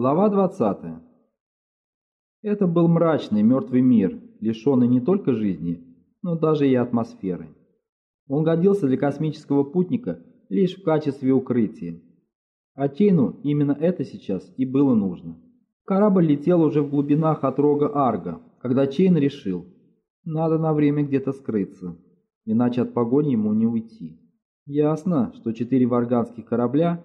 Глава 20. Это был мрачный, мертвый мир, лишенный не только жизни, но даже и атмосферы. Он годился для космического путника лишь в качестве укрытия. А Чейну именно это сейчас и было нужно. Корабль летел уже в глубинах от рога Арга, когда Чейн решил, надо на время где-то скрыться, иначе от погони ему не уйти. Ясно, что четыре варганских корабля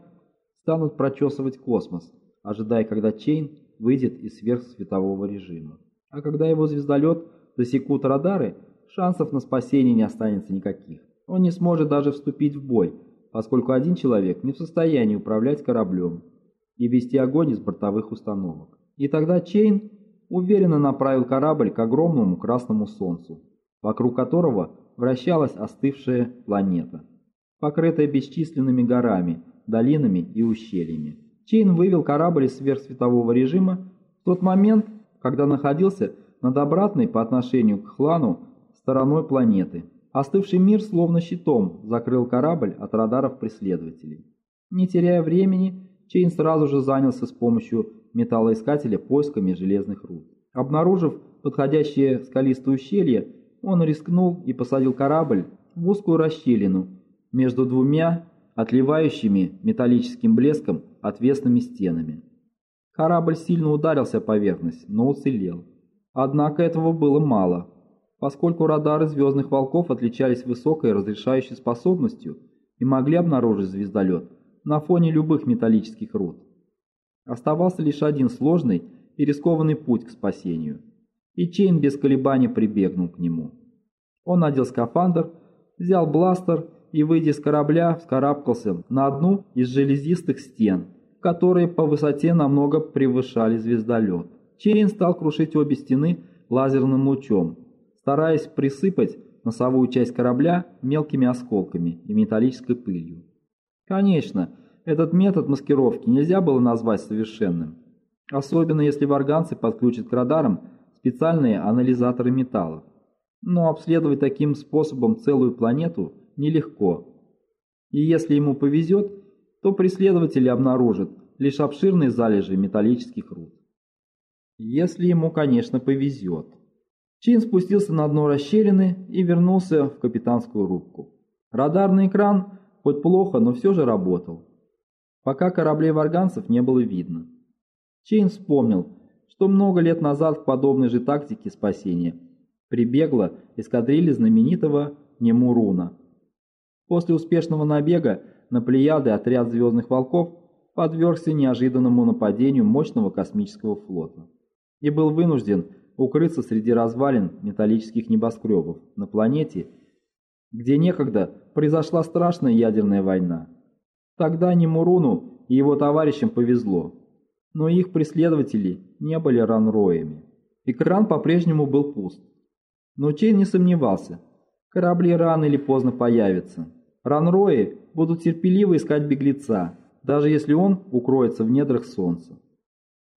станут прочесывать космос, ожидая, когда Чейн выйдет из сверхсветового режима. А когда его звездолет засекут радары, шансов на спасение не останется никаких. Он не сможет даже вступить в бой, поскольку один человек не в состоянии управлять кораблем и вести огонь из бортовых установок. И тогда Чейн уверенно направил корабль к огромному красному солнцу, вокруг которого вращалась остывшая планета, покрытая бесчисленными горами, долинами и ущельями. Чейн вывел корабль из сверхсветового режима в тот момент, когда находился над обратной по отношению к Хлану стороной планеты. Остывший мир словно щитом закрыл корабль от радаров преследователей. Не теряя времени, Чейн сразу же занялся с помощью металлоискателя поисками железных руд. Обнаружив подходящее скалистое ущелье, он рискнул и посадил корабль в узкую расщелину между двумя отливающими металлическим блеском отвесными стенами. Корабль сильно ударился о поверхность, но уцелел. Однако этого было мало, поскольку радары «Звездных волков» отличались высокой разрешающей способностью и могли обнаружить звездолет на фоне любых металлических руд. Оставался лишь один сложный и рискованный путь к спасению, и Чейн без колебаний прибегнул к нему. Он надел скафандр, взял бластер и, выйдя с корабля, вскарабкался на одну из железистых стен, которые по высоте намного превышали звездолет. Чейн стал крушить обе стены лазерным лучом, стараясь присыпать носовую часть корабля мелкими осколками и металлической пылью. Конечно, этот метод маскировки нельзя было назвать совершенным, особенно если варганцы подключат к радарам специальные анализаторы металлов. Но обследовать таким способом целую планету нелегко. И если ему повезет, то преследователи обнаружат лишь обширные залежи металлических руд. Если ему, конечно, повезет. Чин спустился на дно расщелины и вернулся в капитанскую рубку. Радарный экран, хоть плохо, но все же работал. Пока кораблей варганцев не было видно. Чейн вспомнил, что много лет назад в подобной же тактике спасения прибегла эскадрилья знаменитого Немуруна. После успешного набега на Плеяды отряд «Звездных волков» подвергся неожиданному нападению мощного космического флота и был вынужден укрыться среди развалин металлических небоскребов на планете, где некогда произошла страшная ядерная война. Тогда Немуруну и его товарищам повезло, но их преследователи не были ранроями. Экран по-прежнему был пуст. Но Чейн не сомневался, корабли рано или поздно появятся. Ранрои будут терпеливо искать беглеца, даже если он укроется в недрах солнца.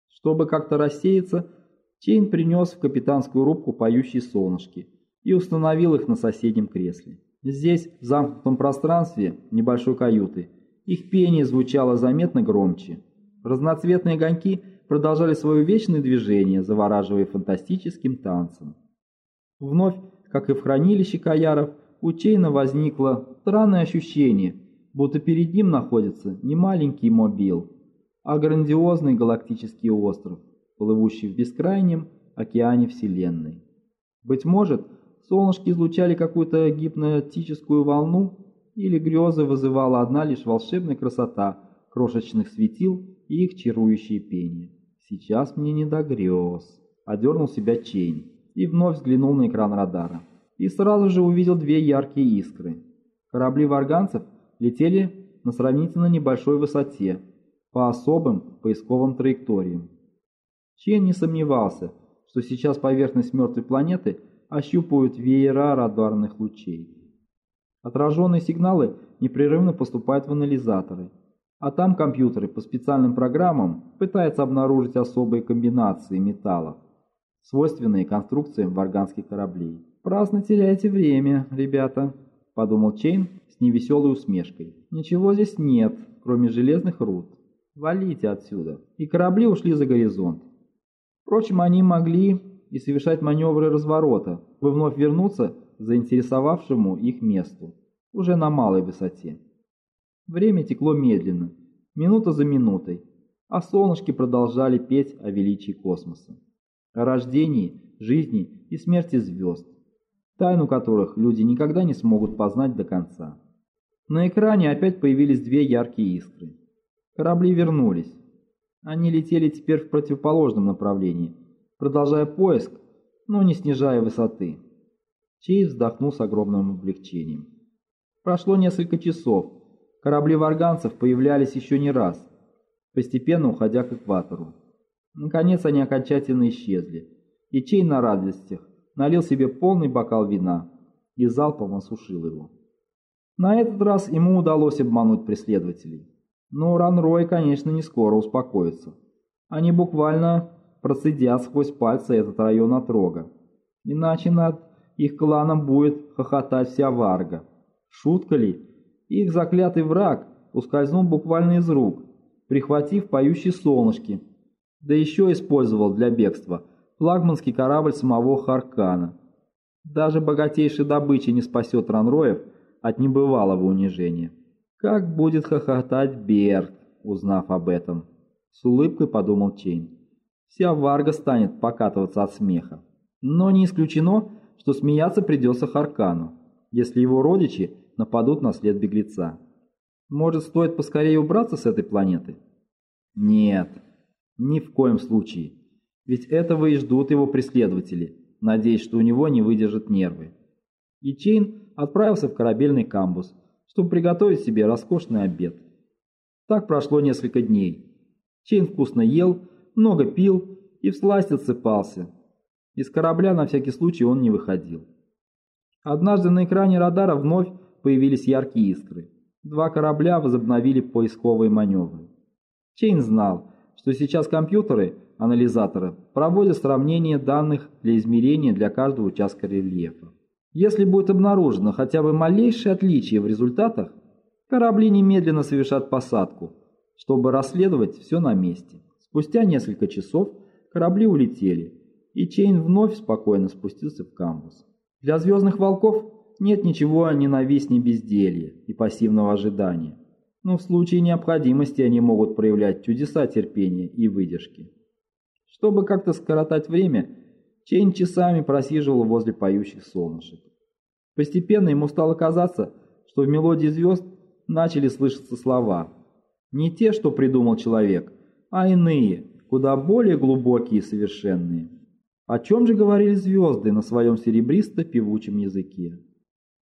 Чтобы как-то рассеяться, Чейн принес в капитанскую рубку поющие солнышки и установил их на соседнем кресле. Здесь, в замкнутом пространстве небольшой каюты, их пение звучало заметно громче. Разноцветные огоньки продолжали свое вечное движение, завораживая фантастическим танцем. Вновь, как и в хранилище Каяров, у Чейна возникло странное ощущение, будто перед ним находится не маленький мобил, а грандиозный галактический остров, плывущий в бескрайнем океане Вселенной. Быть может, солнышки излучали какую-то гипнотическую волну, или грезы вызывала одна лишь волшебная красота крошечных светил и их чарующее пение. «Сейчас мне не до грез», — одернул себя Чейн и вновь взглянул на экран радара. И сразу же увидел две яркие искры. Корабли варганцев летели на сравнительно небольшой высоте, по особым поисковым траекториям. Чейн не сомневался, что сейчас поверхность мертвой планеты ощупывают веера радарных лучей. Отраженные сигналы непрерывно поступают в анализаторы, а там компьютеры по специальным программам пытаются обнаружить особые комбинации металлов, свойственные конструкциям варганских кораблей. «Праздно теряете время, ребята», — подумал Чейн с невеселой усмешкой. «Ничего здесь нет, кроме железных руд. Валите отсюда. И корабли ушли за горизонт. Впрочем, они могли и совершать маневры разворота, вы вновь вернуться заинтересовавшему их месту, уже на малой высоте. Время текло медленно, минута за минутой, а солнышки продолжали петь о величии космоса, о рождении, жизни и смерти звезд, тайну которых люди никогда не смогут познать до конца. На экране опять появились две яркие искры. Корабли вернулись. Они летели теперь в противоположном направлении, продолжая поиск, но не снижая высоты. Чейз вздохнул с огромным облегчением. Прошло несколько часов. Корабли варганцев появлялись еще не раз, постепенно уходя к экватору. Наконец они окончательно исчезли, и Чей на радостях налил себе полный бокал вина и залпом осушил его. На этот раз ему удалось обмануть преследователей. Но Ранрой, конечно, не скоро успокоится. Они буквально процедят сквозь пальцы этот район отрога. Иначе над их кланом будет хохотать вся Варга. Шутка ли? Их заклятый враг ускользнул буквально из рук, прихватив поющие солнышки, да еще использовал для бегства флагманский корабль самого Харкана. Даже богатейшей добычи не спасет Ранроев от небывалого унижения. Как будет хохотать Берт, узнав об этом? С улыбкой подумал Чейн. Вся Варга станет покатываться от смеха. Но не исключено, что смеяться придется Харкану, если его родичи нападут на след беглеца. Может, стоит поскорее убраться с этой планеты? Нет, ни в коем случае. Ведь этого и ждут его преследователи, надеясь, что у него не выдержат нервы. И Чейн отправился в корабельный камбуз, чтобы приготовить себе роскошный обед. Так прошло несколько дней. Чейн вкусно ел, много пил и всласть отсыпался. Из корабля на всякий случай он не выходил. Однажды на экране радара вновь появились яркие искры. Два корабля возобновили поисковые маневры. Чейн знал, что сейчас компьютеры, анализаторы, проводят сравнение данных для измерения для каждого участка рельефа. Если будет обнаружено хотя бы малейшее отличие в результатах, корабли немедленно совершат посадку, чтобы расследовать все на месте. Спустя несколько часов корабли улетели, и Чейн вновь спокойно спустился в камбуз. Для «Звездных волков» нет ничего ненавистней безделья и пассивного ожидания, но в случае необходимости они могут проявлять чудеса терпения и выдержки. Чтобы как-то скоротать время, Чейн часами просиживал возле поющих солнышек. Постепенно ему стало казаться, что в мелодии звезд начали слышаться слова. Не те, что придумал человек, а иные, куда более глубокие и совершенные. О чем же говорили звезды на своем серебристо-певучем языке?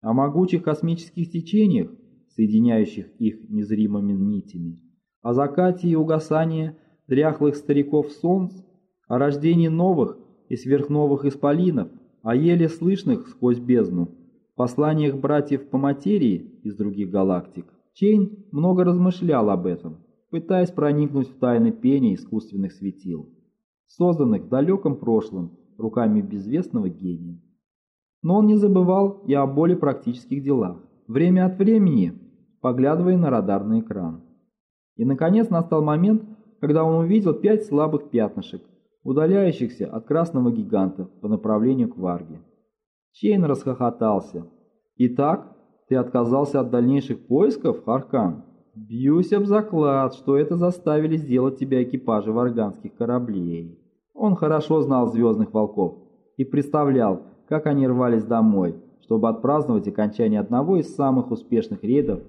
О могучих космических течениях, соединяющих их незримыми нитями, о закате и угасании дряхлых стариков солнц, о рождении новых и сверхновых исполинов, о еле слышных сквозь бездну, посланиях братьев по материи из других галактик, Чейн много размышлял об этом, пытаясь проникнуть в тайны пения искусственных светил, созданных в далеком прошлом руками безвестного гения. Но он не забывал и о более практических делах, время от времени поглядывая на радарный экран. И, наконец, настал момент, когда он увидел пять слабых пятнышек, удаляющихся от красного гиганта по направлению к Варге. Чейн расхохотался. «Итак, ты отказался от дальнейших поисков, Харкан? Бьюсь об заклад, что это заставили сделать тебя экипажи варганских кораблей». Он хорошо знал звездных волков и представлял, как они рвались домой, чтобы отпраздновать окончание одного из самых успешных рейдов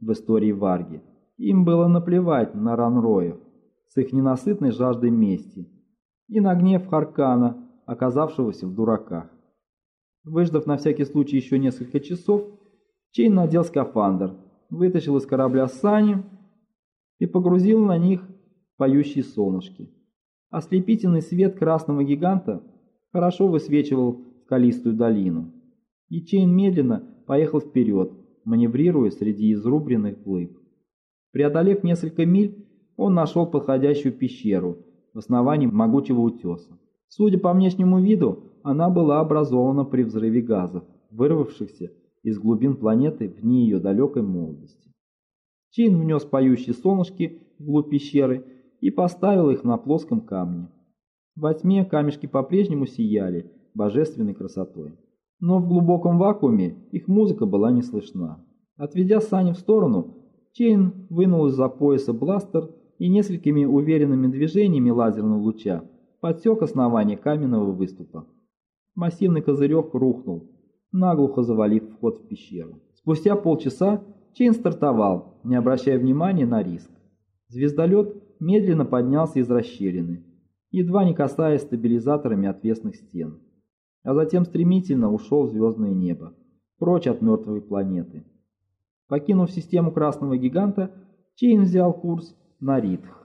в истории Варги. Им было наплевать на ранроев с их ненасытной жаждой мести и на гнев Харкана, оказавшегося в дураках. Выждав на всякий случай еще несколько часов, Чейн надел скафандр, вытащил из корабля сани и погрузил на них поющие солнышки. Ослепительный свет красного гиганта хорошо высвечивал скалистую долину, и Чейн медленно поехал вперед, маневрируя среди изрубленных глыб. Преодолев несколько миль, он нашел подходящую пещеру в основании могучего утеса. Судя по внешнему виду, она была образована при взрыве газов, вырвавшихся из глубин планеты в дни ее далекой молодости. Чейн внес поющие солнышки вглубь пещеры и поставил их на плоском камне. Во тьме камешки по-прежнему сияли божественной красотой. Но в глубоком вакууме их музыка была не слышна. Отведя сани в сторону, Чейн вынул из-за пояса бластер и несколькими уверенными движениями лазерного луча подсек основание каменного выступа. Массивный козырек рухнул, наглухо завалив вход в пещеру. Спустя полчаса Чейн стартовал, не обращая внимания на риск. Звездолет медленно поднялся из расщелины, едва не касаясь стабилизаторами отвесных стен, а затем стремительно ушел в звездное небо, прочь от мертвой планеты. Покинув систему красного гиганта, Чейн взял курс на Ритх.